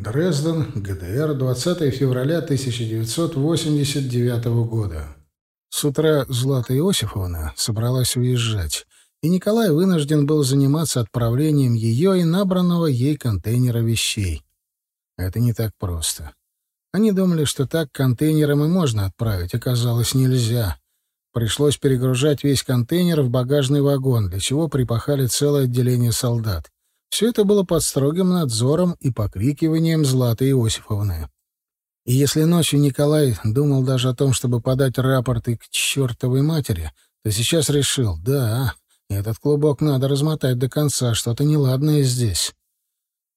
Дрезден, ГДР, 20 февраля 1989 года. С утра Злата Иосифовна собралась уезжать, и Николай вынужден был заниматься отправлением ее и набранного ей контейнера вещей. Это не так просто. Они думали, что так контейнером и можно отправить, оказалось нельзя. Пришлось перегружать весь контейнер в багажный вагон, для чего припахали целое отделение солдат. Все это было под строгим надзором и покрикиванием Златы Иосифовны. И если ночью Николай думал даже о том, чтобы подать рапорты к чертовой матери, то сейчас решил, да, этот клубок надо размотать до конца, что-то неладное здесь.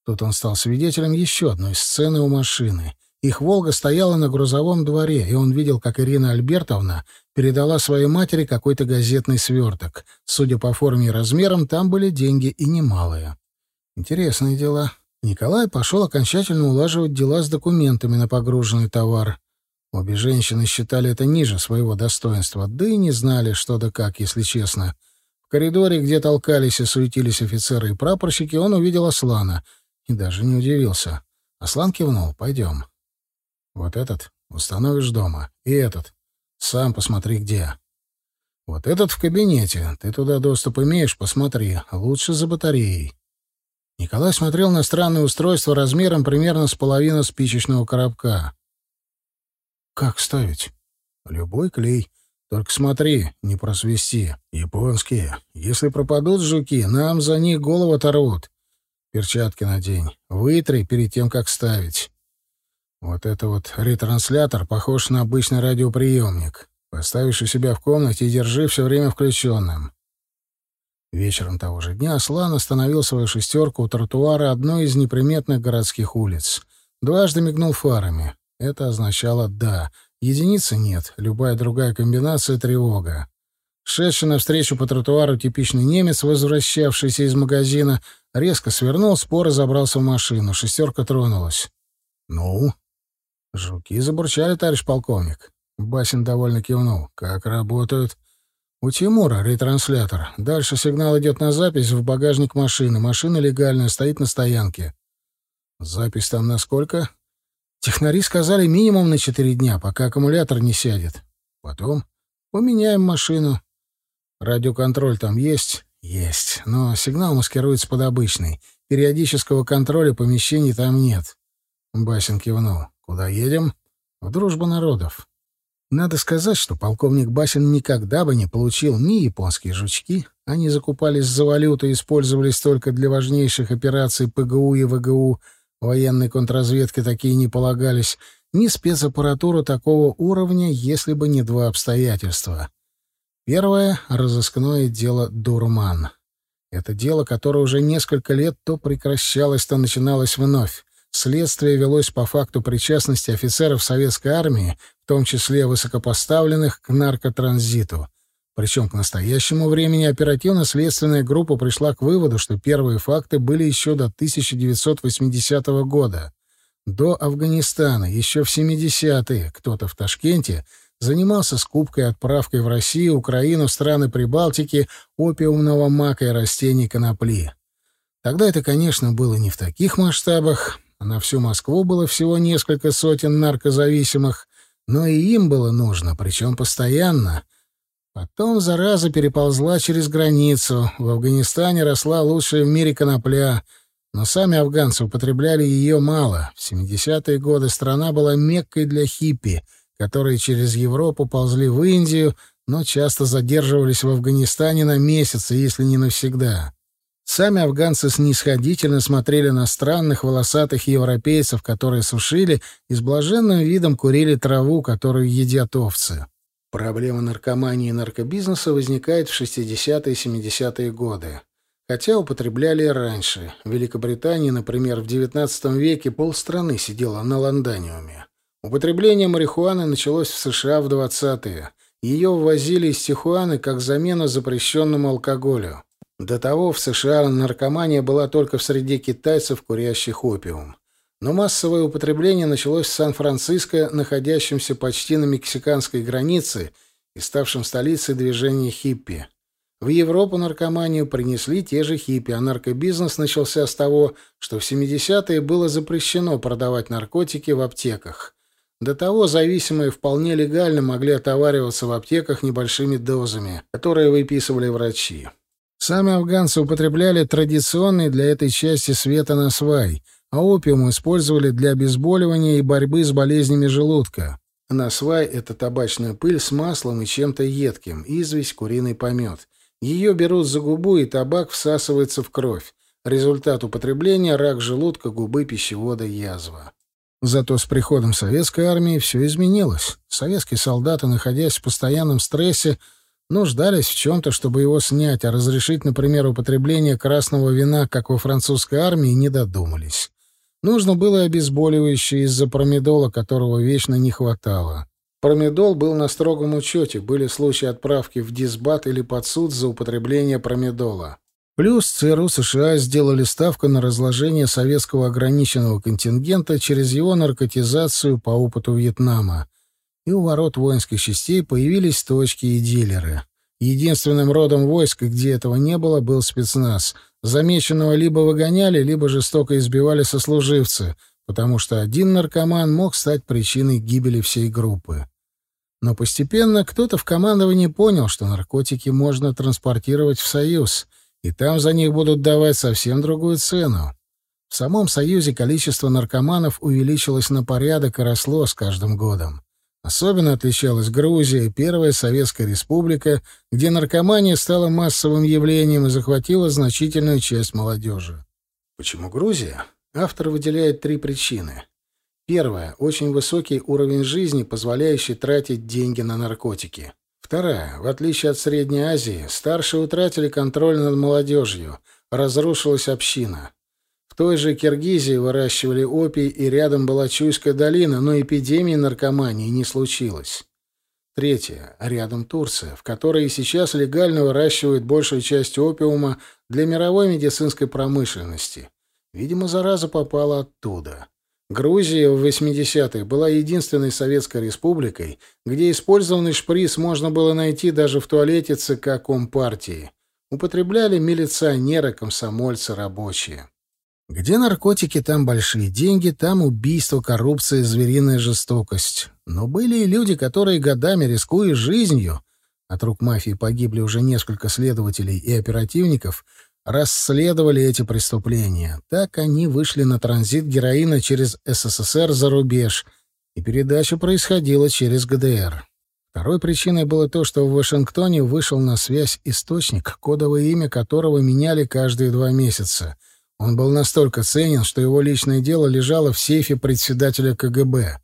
Тут он стал свидетелем еще одной сцены у машины. Их «Волга» стояла на грузовом дворе, и он видел, как Ирина Альбертовна передала своей матери какой-то газетный сверток. Судя по форме и размерам, там были деньги и немалые. Интересные дела. Николай пошел окончательно улаживать дела с документами на погруженный товар. Обе женщины считали это ниже своего достоинства, да и не знали, что да как, если честно. В коридоре, где толкались и суетились офицеры и прапорщики, он увидел Аслана и даже не удивился. Аслан кивнул. «Пойдем». «Вот этот установишь дома. И этот. Сам посмотри, где». «Вот этот в кабинете. Ты туда доступ имеешь? Посмотри. Лучше за батареей». Николай смотрел на странное устройство размером примерно с половину спичечного коробка. «Как ставить?» «Любой клей. Только смотри, не просвести. Японские. Если пропадут жуки, нам за них голову оторвут. Перчатки надень. Вытри перед тем, как ставить. Вот это вот ретранслятор похож на обычный радиоприемник. Поставишь у себя в комнате и держи все время включенным. Вечером того же дня Аслан остановил свою шестерку у тротуара одной из неприметных городских улиц. Дважды мигнул фарами. Это означало «да». Единицы нет, любая другая комбинация — тревога. Шедший навстречу по тротуару типичный немец, возвращавшийся из магазина, резко свернул, споро забрался в машину. Шестерка тронулась. «Ну?» «Жуки забурчали, товарищ полковник». Басин довольно кивнул. «Как работают?» У Тимура ретранслятор. Дальше сигнал идет на запись в багажник машины. Машина легальная, стоит на стоянке. Запись там на сколько? Технари сказали минимум на четыре дня, пока аккумулятор не сядет. Потом поменяем машину. Радиоконтроль там есть? Есть. Но сигнал маскируется под обычный. Периодического контроля помещений там нет. Басин кивнул. Куда едем? В дружбу народов. Надо сказать, что полковник Басин никогда бы не получил ни японские жучки, они закупались за валюту и использовались только для важнейших операций ПГУ и ВГУ, военной контрразведке такие не полагались, ни спецаппаратуру такого уровня, если бы не два обстоятельства. Первое — разыскное дело «Дурман». Это дело, которое уже несколько лет то прекращалось, то начиналось вновь. Следствие велось по факту причастности офицеров советской армии, в том числе высокопоставленных, к наркотранзиту. Причем к настоящему времени оперативно-следственная группа пришла к выводу, что первые факты были еще до 1980 года. До Афганистана, еще в 70-е, кто-то в Ташкенте занимался скупкой и отправкой в Россию, Украину, страны Прибалтики опиумного мака и растений конопли. Тогда это, конечно, было не в таких масштабах, на всю Москву было всего несколько сотен наркозависимых, но и им было нужно, причем постоянно. Потом зараза переползла через границу. В Афганистане росла лучшая в мире конопля, но сами афганцы употребляли ее мало. В 70-е годы страна была меккой для хиппи, которые через Европу ползли в Индию, но часто задерживались в Афганистане на месяцы, если не навсегда. Сами афганцы снисходительно смотрели на странных волосатых европейцев, которые сушили и с блаженным видом курили траву, которую едят овцы. Проблема наркомании и наркобизнеса возникает в 60-е и 70-е годы. Хотя употребляли и раньше. В Великобритании, например, в XIX веке полстраны сидела на ланданиуме. Употребление марихуаны началось в США в 20-е. Ее ввозили из Тихуаны как замена запрещенному алкоголю. До того в США наркомания была только в среде китайцев, курящих опиум. Но массовое употребление началось в Сан-Франциско, находящемся почти на мексиканской границе и ставшем столицей движения хиппи. В Европу наркоманию принесли те же хиппи, а наркобизнес начался с того, что в 70-е было запрещено продавать наркотики в аптеках. До того зависимые вполне легально могли отовариваться в аптеках небольшими дозами, которые выписывали врачи. Сами афганцы употребляли традиционный для этой части света насвай, а опиум использовали для обезболивания и борьбы с болезнями желудка. Насвай — это табачная пыль с маслом и чем-то едким, известь, куриный помет. Ее берут за губу, и табак всасывается в кровь. Результат употребления — рак желудка, губы, пищевода, язва. Зато с приходом советской армии все изменилось. Советские солдаты, находясь в постоянном стрессе, нуждались в чем-то, чтобы его снять, а разрешить, например, употребление красного вина, как во французской армии, не додумались. Нужно было обезболивающее из-за промедола, которого вечно не хватало. Промедол был на строгом учете, были случаи отправки в дисбат или под суд за употребление промедола. Плюс ЦРУ США сделали ставку на разложение советского ограниченного контингента через его наркотизацию по опыту Вьетнама и у ворот воинских частей появились точки и дилеры. Единственным родом войск, где этого не было, был спецназ. Замеченного либо выгоняли, либо жестоко избивали сослуживцы, потому что один наркоман мог стать причиной гибели всей группы. Но постепенно кто-то в командовании понял, что наркотики можно транспортировать в Союз, и там за них будут давать совсем другую цену. В самом Союзе количество наркоманов увеличилось на порядок и росло с каждым годом. Особенно отличалась Грузия, первая советская республика, где наркомания стала массовым явлением и захватила значительную часть молодежи. Почему Грузия? Автор выделяет три причины. Первая — очень высокий уровень жизни, позволяющий тратить деньги на наркотики. Вторая — в отличие от Средней Азии, старшие утратили контроль над молодежью, разрушилась община. В той же Киргизии выращивали опий, и рядом была Чуйская долина, но эпидемии наркомании не случилось. Третье. Рядом Турция, в которой и сейчас легально выращивают большую часть опиума для мировой медицинской промышленности. Видимо, зараза попала оттуда. Грузия в 80-е была единственной советской республикой, где использованный шприц можно было найти даже в туалете ЦК Компартии. Употребляли милиционеры, комсомольцы, рабочие. Где наркотики, там большие деньги, там убийство, коррупция, звериная жестокость. Но были и люди, которые годами, рискуя жизнью, от рук мафии погибли уже несколько следователей и оперативников, расследовали эти преступления. Так они вышли на транзит героина через СССР за рубеж, и передача происходила через ГДР. Второй причиной было то, что в Вашингтоне вышел на связь источник, кодовое имя которого меняли каждые два месяца — он был настолько ценен, что его личное дело лежало в сейфе председателя КГБ.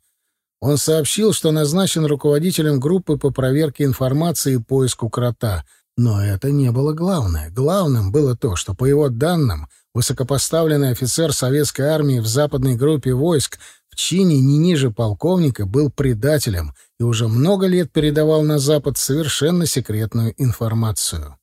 Он сообщил, что назначен руководителем группы по проверке информации и поиску крота. Но это не было главное. Главным было то, что, по его данным, высокопоставленный офицер советской армии в западной группе войск в чине не ниже полковника был предателем и уже много лет передавал на Запад совершенно секретную информацию.